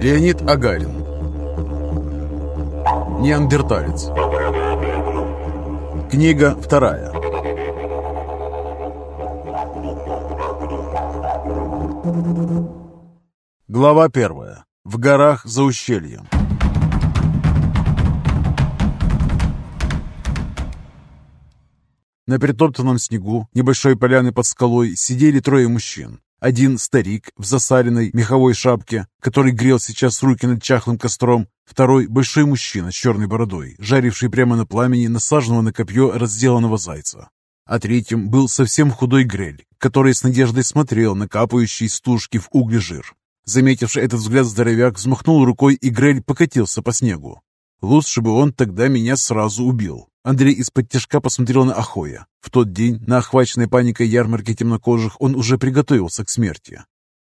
Леонид Агарин Неандерталец Книга вторая Глава первая. В горах за ущельем. На притоптанном снегу небольшой поляны под скалой сидели трое мужчин. Один старик в засаленной меховой шапке, который грел сейчас руки над чахлым костром. Второй – большой мужчина с черной бородой, жаривший прямо на пламени насаженного на копье разделанного зайца. А третьим был совсем худой грель, который с надеждой смотрел на капающий стужки в угле жир. Заметивший этот взгляд здоровяк взмахнул рукой, и грель покатился по снегу. Лучше бы он тогда меня сразу убил. Андрей из-под тяжка посмотрел на Ахоя. В тот день, на охваченной паникой ярмарке темнокожих, он уже приготовился к смерти.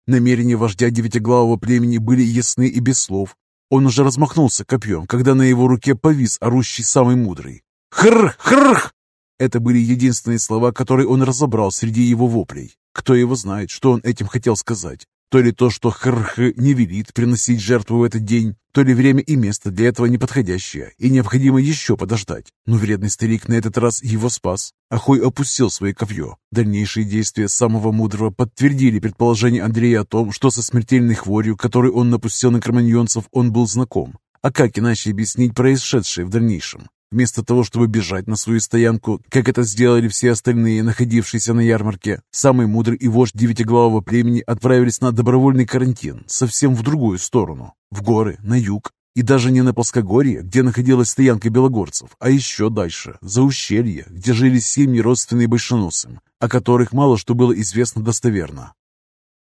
Намерения вождя девятиглавого племени были ясны и без слов. Он уже размахнулся копьем, когда на его руке повис орущий самый мудрый. «Хрр! Хрр!» Это были единственные слова, которые он разобрал среди его воплей. Кто его знает, что он этим хотел сказать. То ли то, что Хрх не велит приносить жертву в этот день, то ли время и место для этого неподходящее, и необходимо еще подождать. Но вредный старик на этот раз его спас. Ахой опустил свое копье. Дальнейшие действия самого мудрого подтвердили предположение Андрея о том, что со смертельной хворью, которую он напустил на кроманьонцев, он был знаком. А как иначе объяснить происшедшее в дальнейшем? Вместо того, чтобы бежать на свою стоянку, как это сделали все остальные, находившиеся на ярмарке, самый мудрый и вождь девятиглавого племени отправились на добровольный карантин, совсем в другую сторону, в горы, на юг, и даже не на плоскогорье, где находилась стоянка белогорцев, а еще дальше, за ущелье, где жили семьи родственные большеносым, о которых мало что было известно достоверно.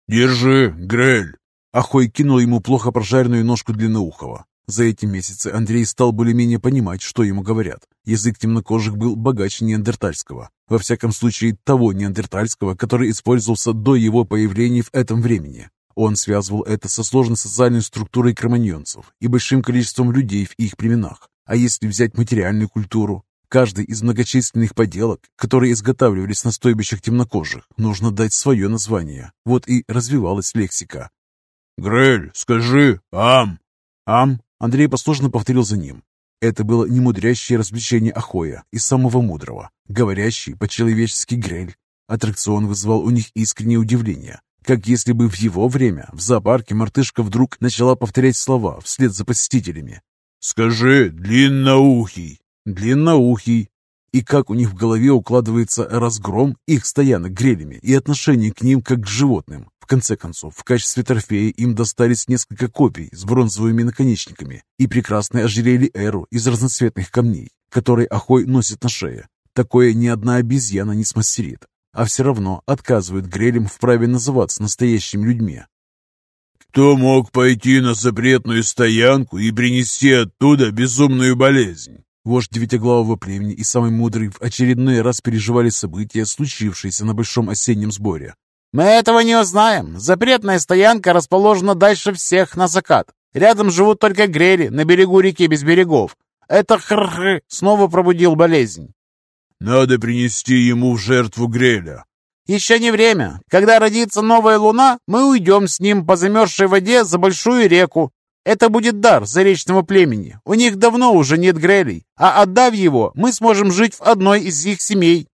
«Держи, Грель!» Ахой кинул ему плохо прожаренную ножку длинноухого. За эти месяцы Андрей стал более-менее понимать, что ему говорят. Язык темнокожих был богаче неандертальского. Во всяком случае, того неандертальского, который использовался до его появления в этом времени. Он связывал это со сложной социальной структурой кроманьонцев и большим количеством людей в их племенах. А если взять материальную культуру, каждый из многочисленных поделок, которые изготавливались на стойбищах темнокожих, нужно дать свое название. Вот и развивалась лексика. «Грель, скажи «ам». «Ам» Андрей послушно повторил за ним. Это было немудрящее развлечение Ахоя и самого мудрого, говорящий по-человечески грель. Аттракцион вызывал у них искреннее удивление, как если бы в его время в зоопарке мартышка вдруг начала повторять слова вслед за посетителями. «Скажи, длинноухий!» «Длинноухий!» И как у них в голове укладывается разгром их стоянок грелями и отношение к ним как к животным. В конце концов, в качестве трофея им достались несколько копий с бронзовыми наконечниками и прекрасное ожерелье Эру из разноцветных камней, которые Ахой носит на шее. Такое ни одна обезьяна не смастерит, а все равно отказывают грелям в праве называться настоящими людьми. «Кто мог пойти на запретную стоянку и принести оттуда безумную болезнь?» Вождь девятиглавого племени и самый мудрый в очередной раз переживали события, случившиеся на большом осеннем сборе. «Мы этого не узнаем. Запретная стоянка расположена дальше всех на закат. Рядом живут только грели на берегу реки без берегов. Это хр-хр снова пробудил болезнь». «Надо принести ему в жертву греля». «Еще не время. Когда родится новая луна, мы уйдем с ним по замерзшей воде за большую реку. Это будет дар заречного племени. У них давно уже нет грелей, а отдав его, мы сможем жить в одной из их семей».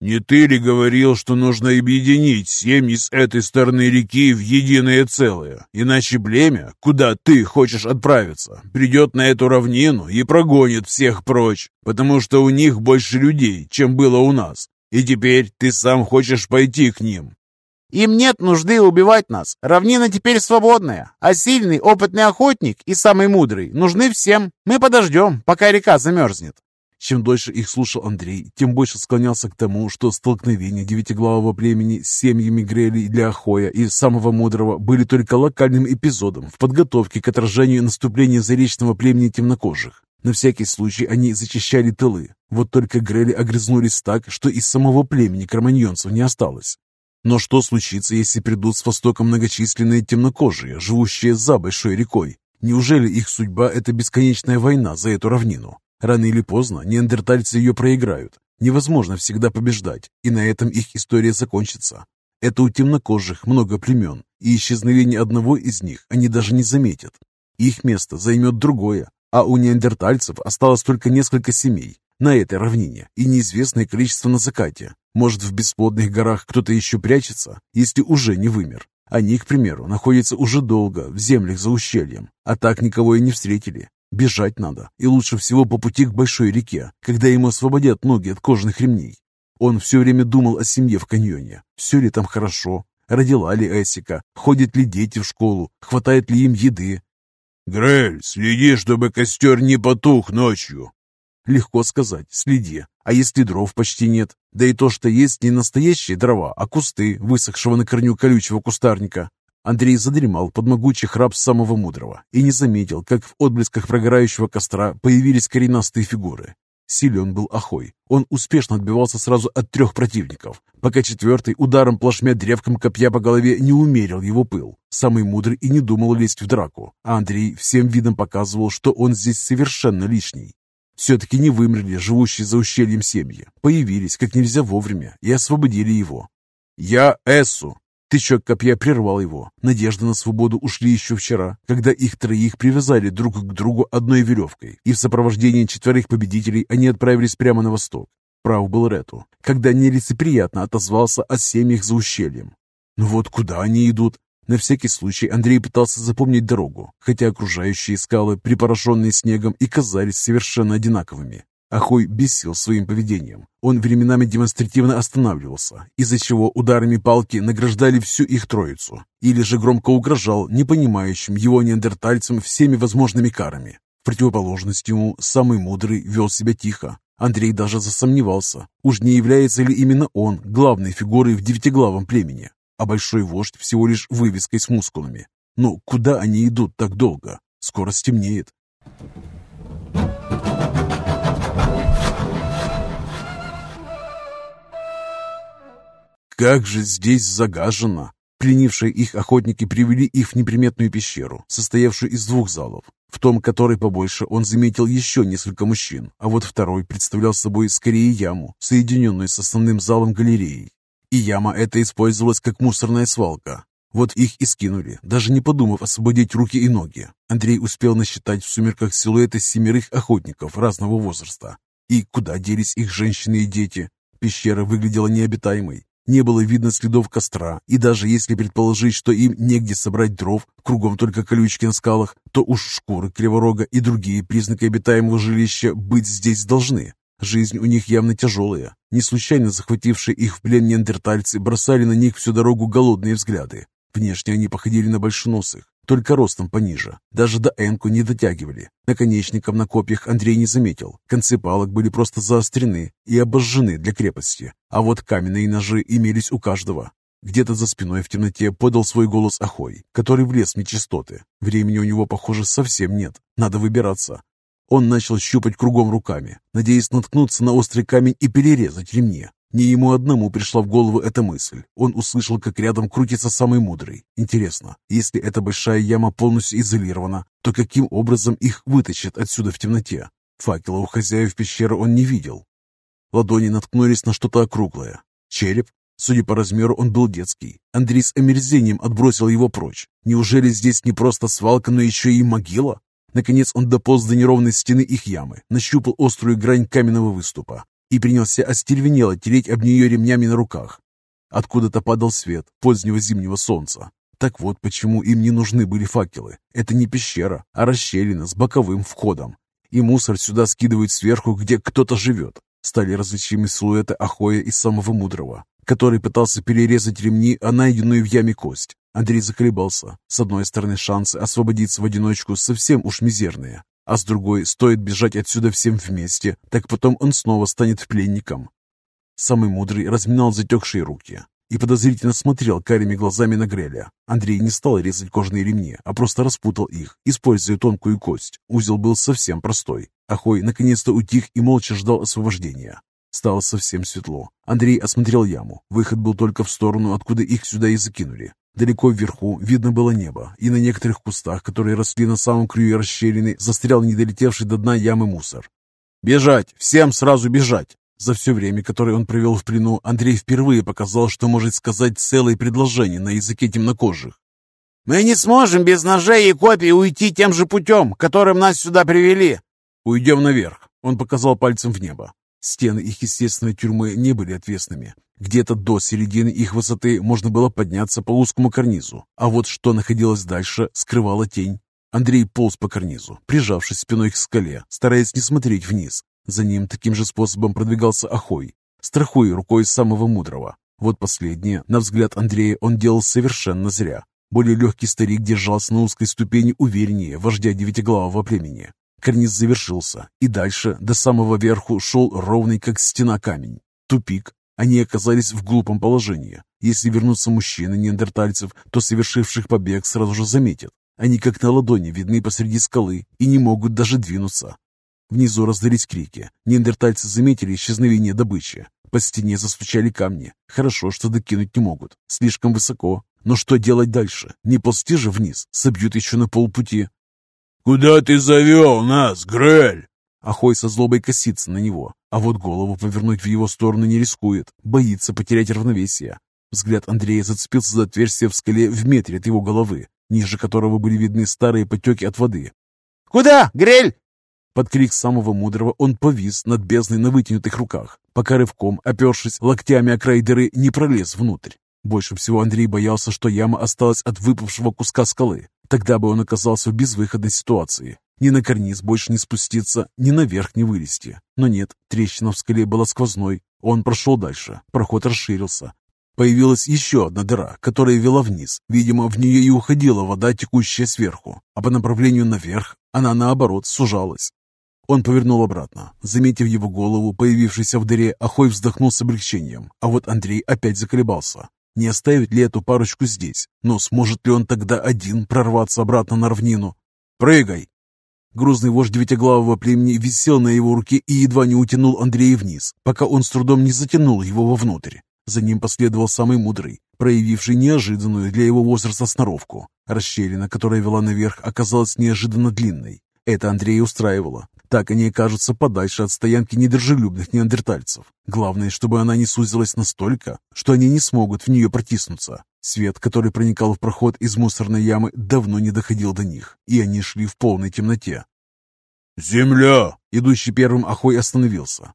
«Не ты ли говорил, что нужно объединить семьи с этой стороны реки в единое целое? Иначе племя, куда ты хочешь отправиться, придет на эту равнину и прогонит всех прочь, потому что у них больше людей, чем было у нас. И теперь ты сам хочешь пойти к ним. Им нет нужды убивать нас. Равнина теперь свободная, а сильный, опытный охотник и самый мудрый нужны всем. Мы подождем, пока река замерзнет. Чем дольше их слушал Андрей, тем больше склонялся к тому, что столкновения девятиглавого племени с семьями Грели для Ахоя и самого мудрого были только локальным эпизодом в подготовке к отражению наступления заречного племени темнокожих. На всякий случай они зачищали тылы. Вот только Грели огрызнулись так, что из самого племени кроманьонцев не осталось. Но что случится, если придут с востока многочисленные темнокожие, живущие за большой рекой? Неужели их судьба – это бесконечная война за эту равнину? Рано или поздно неандертальцы ее проиграют. Невозможно всегда побеждать, и на этом их история закончится. Это у темнокожих много племен, и исчезновение одного из них они даже не заметят. Их место займет другое, а у неандертальцев осталось только несколько семей на этой равнине и неизвестное количество на закате. Может, в бесплодных горах кто-то еще прячется, если уже не вымер. Они, к примеру, находятся уже долго в землях за ущельем, а так никого и не встретили. Бежать надо, и лучше всего по пути к большой реке, когда ему освободят ноги от кожаных ремней. Он все время думал о семье в каньоне. Все ли там хорошо? Родила ли Эсика? Ходят ли дети в школу? Хватает ли им еды? «Грель, следи, чтобы костер не потух ночью!» Легко сказать, следи. А если дров почти нет? Да и то, что есть не настоящие дрова, а кусты, высохшего на корню колючего кустарника. Андрей задремал под могучий храп самого мудрого и не заметил, как в отблесках прогорающего костра появились коренастые фигуры. Силен был Ахой. Он успешно отбивался сразу от трех противников, пока четвертый ударом плашмя древком копья по голове не умерил его пыл. Самый мудрый и не думал лезть в драку, а Андрей всем видом показывал, что он здесь совершенно лишний. Все-таки не вымерли живущие за ущельем семьи, появились как нельзя вовремя и освободили его. «Я Эссу!» Тычок копья прервал его. Надежды на свободу ушли еще вчера, когда их троих привязали друг к другу одной веревкой, и в сопровождении четверых победителей они отправились прямо на восток. Прав был Рету, когда нелицеприятно отозвался о семьях за ущельем. Ну вот куда они идут? На всякий случай Андрей пытался запомнить дорогу, хотя окружающие скалы, припорошенные снегом, и казались совершенно одинаковыми. Ахой бесил своим поведением. Он временами демонстративно останавливался, из-за чего ударами палки награждали всю их троицу, или же громко угрожал непонимающим его неандертальцам всеми возможными карами. В противоположность ему, самый мудрый вел себя тихо. Андрей даже засомневался, уж не является ли именно он главной фигурой в девятиглавом племени, а большой вождь всего лишь вывеской с мускулами. Но куда они идут так долго? Скоро стемнеет. Как же здесь загажено! Пленившие их охотники привели их в неприметную пещеру, состоявшую из двух залов. В том, который побольше, он заметил еще несколько мужчин, а вот второй представлял собой скорее яму, соединенную с основным залом галереей. И яма эта использовалась как мусорная свалка. Вот их и скинули, даже не подумав освободить руки и ноги. Андрей успел насчитать в сумерках силуэты семерых охотников разного возраста. И куда делись их женщины и дети? Пещера выглядела необитаемой. Не было видно следов костра, и даже если предположить, что им негде собрать дров, кругом только колючки на скалах, то уж шкуры криворога и другие признаки обитаемого жилища быть здесь должны. Жизнь у них явно тяжелая. Не случайно захватившие их в плен неандертальцы бросали на них всю дорогу голодные взгляды. Внешне они походили на большеносых, только ростом пониже. Даже до энку не дотягивали. Наконечников на копьях Андрей не заметил. Концы палок были просто заострены и обожжены для крепости. А вот каменные ножи имелись у каждого. Где-то за спиной в темноте подал свой голос Ахой, который влез в нечистоты. Времени у него, похоже, совсем нет. Надо выбираться. Он начал щупать кругом руками, надеясь наткнуться на острый камень и перерезать ремни. Не ему одному пришла в голову эта мысль. Он услышал, как рядом крутится самый мудрый. Интересно, если эта большая яма полностью изолирована, то каким образом их вытащат отсюда в темноте? Факела у хозяев пещеры он не видел. Ладони наткнулись на что-то округлое. Череп? Судя по размеру, он был детский. Андрей с омерзением отбросил его прочь. Неужели здесь не просто свалка, но еще и могила? Наконец он дополз до неровной стены их ямы, нащупал острую грань каменного выступа и принялся остервенело тереть об нее ремнями на руках. Откуда-то падал свет позднего зимнего солнца. Так вот почему им не нужны были факелы. Это не пещера, а расщелина с боковым входом. И мусор сюда скидывают сверху, где кто-то живет. Стали различимы силуэты Ахоя и самого мудрого, который пытался перерезать ремни, а найденную в яме кость. Андрей заколебался. С одной стороны, шансы освободиться в одиночку совсем уж мизерные, а с другой, стоит бежать отсюда всем вместе, так потом он снова станет пленником. Самый мудрый разминал затекшие руки и подозрительно смотрел карими глазами на Греля. Андрей не стал резать кожаные ремни, а просто распутал их, используя тонкую кость. Узел был совсем простой. Ахой наконец-то утих и молча ждал освобождения. Стало совсем светло. Андрей осмотрел яму. Выход был только в сторону, откуда их сюда и закинули. Далеко вверху видно было небо, и на некоторых кустах, которые росли на самом краю расщелины, застрял недолетевший до дна ямы мусор. «Бежать! Всем сразу бежать!» За все время, которое он провел в плену, Андрей впервые показал, что может сказать целое предложение на языке темнокожих. «Мы не сможем без ножей и копий уйти тем же путем, которым нас сюда привели!» «Уйдем наверх!» — он показал пальцем в небо. Стены их естественной тюрьмы не были отвесными. Где-то до середины их высоты можно было подняться по узкому карнизу, а вот что находилось дальше, скрывала тень. Андрей полз по карнизу, прижавшись спиной к скале, стараясь не смотреть вниз. За ним таким же способом продвигался Охой, страхуя рукой самого мудрого. Вот последнее, на взгляд Андрея, он делал совершенно зря. Более легкий старик держался на узкой ступени увереннее вождя девятиглавого племени. Карниз завершился, и дальше, до самого верху, шел ровный, как стена камень. Тупик. Они оказались в глупом положении. Если вернутся мужчины неандертальцев, то совершивших побег сразу же заметят. Они как на ладони видны посреди скалы и не могут даже двинуться. Внизу раздались крики. Неандертальцы заметили исчезновение добычи. По стене застучали камни. Хорошо, что докинуть не могут. Слишком высоко. Но что делать дальше? Не ползти же вниз. Собьют еще на полпути. «Куда ты завел нас, Грель?» Ахой со злобой косится на него, а вот голову повернуть в его сторону не рискует, боится потерять равновесие. Взгляд Андрея зацепился за отверстие в скале в метре от его головы, ниже которого были видны старые потеки от воды. «Куда, Грель?» Под крик самого мудрого он повис над бездной на вытянутых руках, пока рывком, опершись локтями о край дыры, не пролез внутрь. Больше всего Андрей боялся, что яма осталась от выпавшего куска скалы. Тогда бы он оказался в безвыходной ситуации. Ни на карниз больше не спуститься, ни наверх не вылезти. Но нет, трещина в скале была сквозной. Он прошел дальше, проход расширился. Появилась еще одна дыра, которая вела вниз. Видимо, в нее и уходила вода, текущая сверху. А по направлению наверх она, наоборот, сужалась. Он повернул обратно. Заметив его голову, появившейся в дыре, Ахой вздохнул с облегчением. А вот Андрей опять заколебался. Не оставить ли эту парочку здесь? Но сможет ли он тогда один прорваться обратно на равнину? «Прыгай!» Грузный вождь девятиглавого племени висел на его руке и едва не утянул Андрея вниз, пока он с трудом не затянул его вовнутрь. За ним последовал самый мудрый, проявивший неожиданную для его возраста сноровку. Расщелина, которая вела наверх, оказалась неожиданно длинной. Это Андрея устраивало. Так они окажутся подальше от стоянки недружелюбных неандертальцев. Главное, чтобы она не сузилась настолько, что они не смогут в нее протиснуться. Свет, который проникал в проход из мусорной ямы, давно не доходил до них, и они шли в полной темноте. «Земля!» Идущий первым Ахой остановился.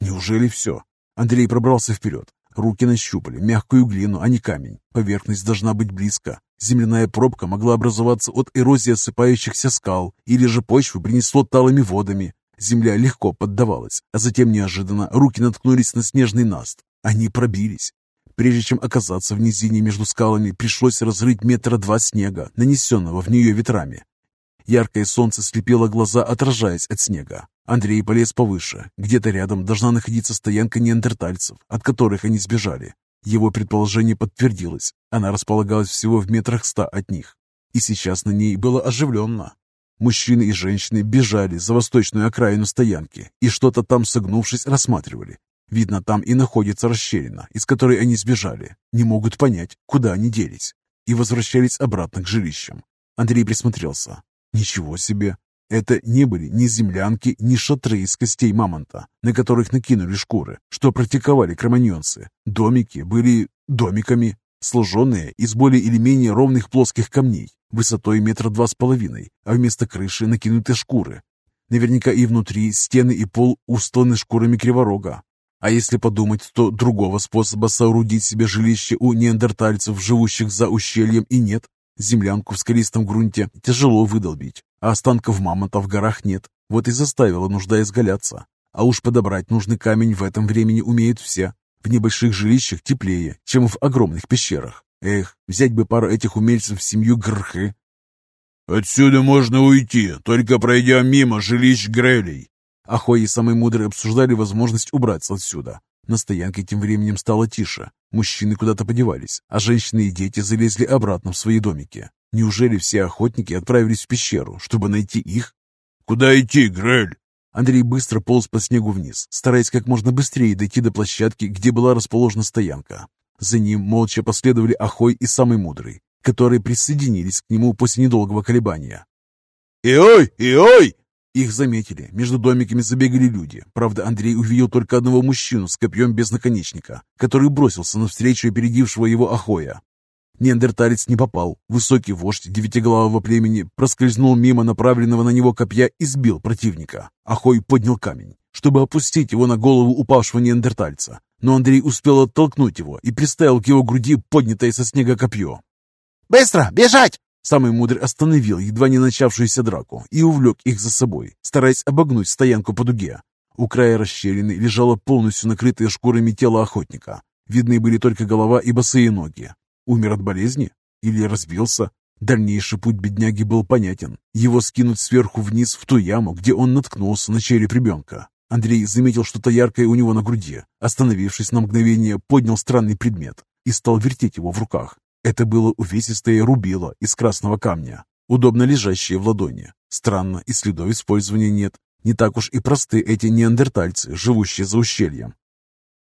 Неужели все? Андрей пробрался вперед. Руки нащупали мягкую глину, а не камень. Поверхность должна быть близко. Земляная пробка могла образоваться от эрозии осыпающихся скал, или же почву принесло талыми водами. Земля легко поддавалась, а затем неожиданно руки наткнулись на снежный наст. Они пробились. Прежде чем оказаться в низине между скалами, пришлось разрыть метра два снега, нанесенного в нее ветрами. Яркое солнце слепило глаза, отражаясь от снега. Андрей полез повыше. Где-то рядом должна находиться стоянка неандертальцев, от которых они сбежали. Его предположение подтвердилось. Она располагалась всего в метрах ста от них. И сейчас на ней было оживленно. Мужчины и женщины бежали за восточную окраину стоянки и что-то там согнувшись рассматривали. Видно, там и находится расщелина, из которой они сбежали. Не могут понять, куда они делись. И возвращались обратно к жилищам. Андрей присмотрелся. Ничего себе! Это не были ни землянки, ни шатры из костей мамонта, на которых накинули шкуры, что практиковали кроманьонцы. Домики были домиками, сложенные из более или менее ровных плоских камней, высотой метра два с половиной, а вместо крыши накинуты шкуры. Наверняка и внутри стены и пол устланы шкурами криворога. А если подумать, то другого способа соорудить себе жилище у неандертальцев, живущих за ущельем, и нет. Землянку в скалистом грунте тяжело выдолбить, а останков мамонта в горах нет. Вот и заставила нужда изгаляться. А уж подобрать нужный камень в этом времени умеют все. В небольших жилищах теплее, чем в огромных пещерах. Эх, взять бы пару этих умельцев в семью Грхы. «Отсюда можно уйти, только пройдя мимо жилищ Грелей». Ахой и самый мудрый обсуждали возможность убраться отсюда. На стоянке тем временем стало тише. Мужчины куда-то подевались, а женщины и дети залезли обратно в свои домики. Неужели все охотники отправились в пещеру, чтобы найти их? «Куда идти, Грель?» Андрей быстро полз по снегу вниз, стараясь как можно быстрее дойти до площадки, где была расположена стоянка. За ним молча последовали Ахой и Самый Мудрый, которые присоединились к нему после недолгого колебания. «Иой! Иой!» Их заметили. Между домиками забегали люди. Правда, Андрей увидел только одного мужчину с копьем без наконечника, который бросился навстречу опередившего его Ахоя. Неандерталец не попал. Высокий вождь девятиглавого племени проскользнул мимо направленного на него копья и сбил противника. Ахой поднял камень, чтобы опустить его на голову упавшего неандертальца. Но Андрей успел оттолкнуть его и приставил к его груди поднятое со снега копье. «Быстро! Бежать!» Самый мудрый остановил едва не начавшуюся драку и увлек их за собой, стараясь обогнуть стоянку по дуге. У края расщелины лежало полностью накрытое шкурами тело охотника. Видны были только голова и босые ноги. Умер от болезни? Или разбился? Дальнейший путь бедняги был понятен. Его скинут сверху вниз в ту яму, где он наткнулся на череп ребенка. Андрей заметил что-то яркое у него на груди. Остановившись на мгновение, поднял странный предмет и стал вертеть его в руках. Это было увесистое рубило из красного камня, удобно лежащее в ладони. Странно, и следов использования нет. Не так уж и просты эти неандертальцы, живущие за ущельем.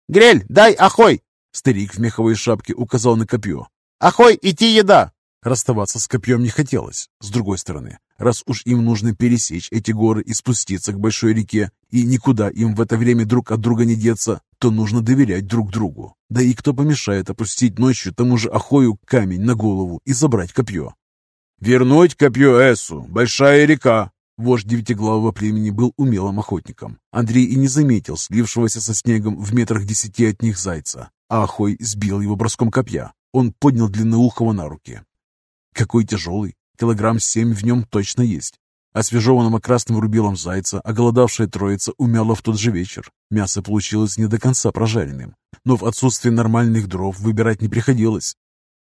«Грель, дай ахой!» Старик в меховой шапке указал на копье. «Ахой, идти еда!» Расставаться с копьем не хотелось. С другой стороны, раз уж им нужно пересечь эти горы и спуститься к большой реке, и никуда им в это время друг от друга не деться, то нужно доверять друг другу. Да и кто помешает опустить ночью тому же Ахою камень на голову и забрать копье? «Вернуть копье Эсу! Большая река!» Вождь девятиглавого племени был умелым охотником. Андрей и не заметил слившегося со снегом в метрах десяти от них зайца, а Ахой сбил его броском копья. Он поднял длинноухого на руки. Какой тяжелый, килограмм семь в нем точно есть. Освежеванного красным рубилом зайца оголодавшая троица умяла в тот же вечер. Мясо получилось не до конца прожаренным, но в отсутствие нормальных дров выбирать не приходилось.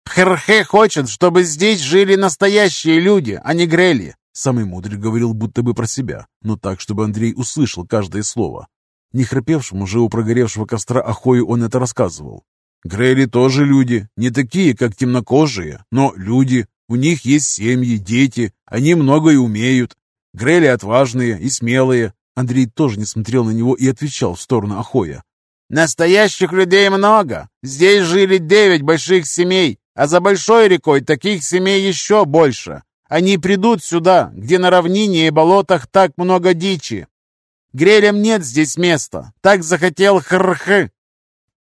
«Херхе хочет, чтобы здесь жили настоящие люди, а не грели!» Самый мудрый говорил будто бы про себя, но так, чтобы Андрей услышал каждое слово. Не храпевшему же у прогоревшего костра Ахою он это рассказывал. Грели тоже люди, не такие, как темнокожие, но люди. У них есть семьи, дети, они многое умеют. Грели отважные и смелые. Андрей тоже не смотрел на него и отвечал в сторону Ахоя. «Настоящих людей много. Здесь жили девять больших семей, а за большой рекой таких семей еще больше. Они придут сюда, где на равнине и болотах так много дичи. Грелям нет здесь места. Так захотел Хрх.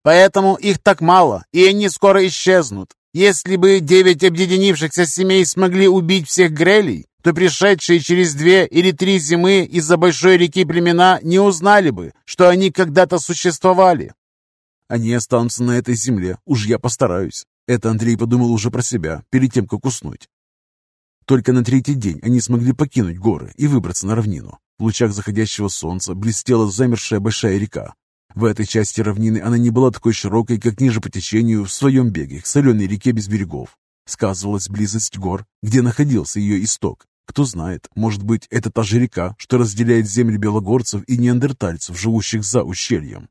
Поэтому их так мало, и они скоро исчезнут. Если бы девять объединившихся семей смогли убить всех грелей, то пришедшие через две или три зимы из-за большой реки племена не узнали бы, что они когда-то существовали. Они останутся на этой земле, уж я постараюсь. Это Андрей подумал уже про себя, перед тем, как уснуть. Только на третий день они смогли покинуть горы и выбраться на равнину. В лучах заходящего солнца блестела замершая большая река, в этой части равнины она не была такой широкой, как ниже по течению в своем беге к соленой реке без берегов. Сказывалась близость гор, где находился ее исток. Кто знает, может быть, это та же река, что разделяет земли белогорцев и неандертальцев, живущих за ущельем.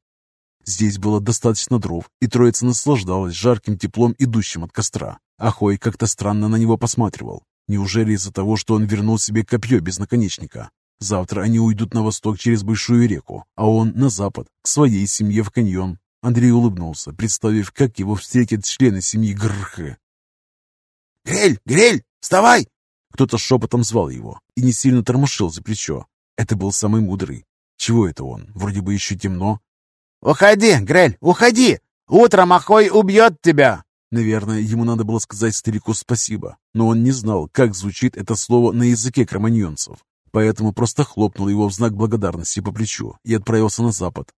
Здесь было достаточно дров, и троица наслаждалась жарким теплом, идущим от костра. Ахой как-то странно на него посматривал. Неужели из-за того, что он вернул себе копье без наконечника? Завтра они уйдут на восток через большую реку, а он на запад, к своей семье в каньон. Андрей улыбнулся, представив, как его встретят члены семьи Грхе. «Грель! Грель! Вставай!» Кто-то шепотом звал его и не сильно тормошил за плечо. Это был самый мудрый. Чего это он? Вроде бы еще темно. «Уходи, Грель, уходи! Утром Ахой убьет тебя!» Наверное, ему надо было сказать старику спасибо, но он не знал, как звучит это слово на языке кроманьонцев поэтому просто хлопнул его в знак благодарности по плечу и отправился на запад.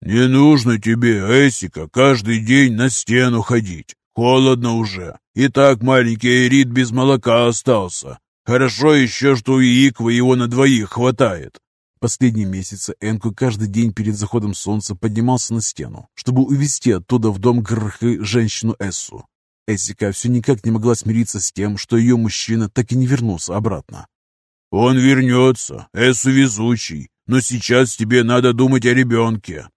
«Не нужно тебе, Эсика, каждый день на стену ходить. Холодно уже. И так маленький Эрит без молока остался. Хорошо еще, что у Иквы его на двоих хватает. Последние месяцы Энку каждый день перед заходом солнца поднимался на стену, чтобы увезти оттуда в дом Грхы женщину Эссу. Эссика все никак не могла смириться с тем, что ее мужчина так и не вернулся обратно. «Он вернется, Эссу везучий, но сейчас тебе надо думать о ребенке».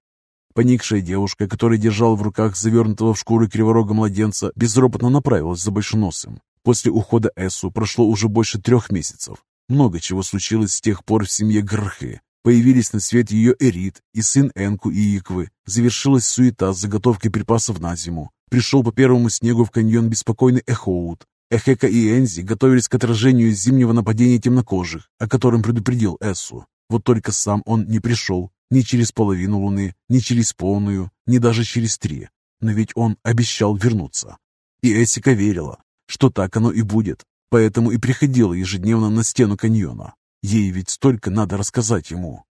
Поникшая девушка, которая держала в руках завернутого в шкуру криворога младенца, безропотно направилась за большеносым. После ухода Эссу прошло уже больше трех месяцев. Много чего случилось с тех пор в семье Грхы. Появились на свет ее Эрит и сын Энку и Иквы. Завершилась суета с заготовкой припасов на зиму. Пришел по первому снегу в каньон беспокойный Эхоут. Эхека и Энзи готовились к отражению зимнего нападения темнокожих, о котором предупредил Эссу. Вот только сам он не пришел ни через половину луны, ни через полную, ни даже через три. Но ведь он обещал вернуться. И Эсика верила, что так оно и будет, поэтому и приходила ежедневно на стену каньона. Ей ведь столько надо рассказать ему.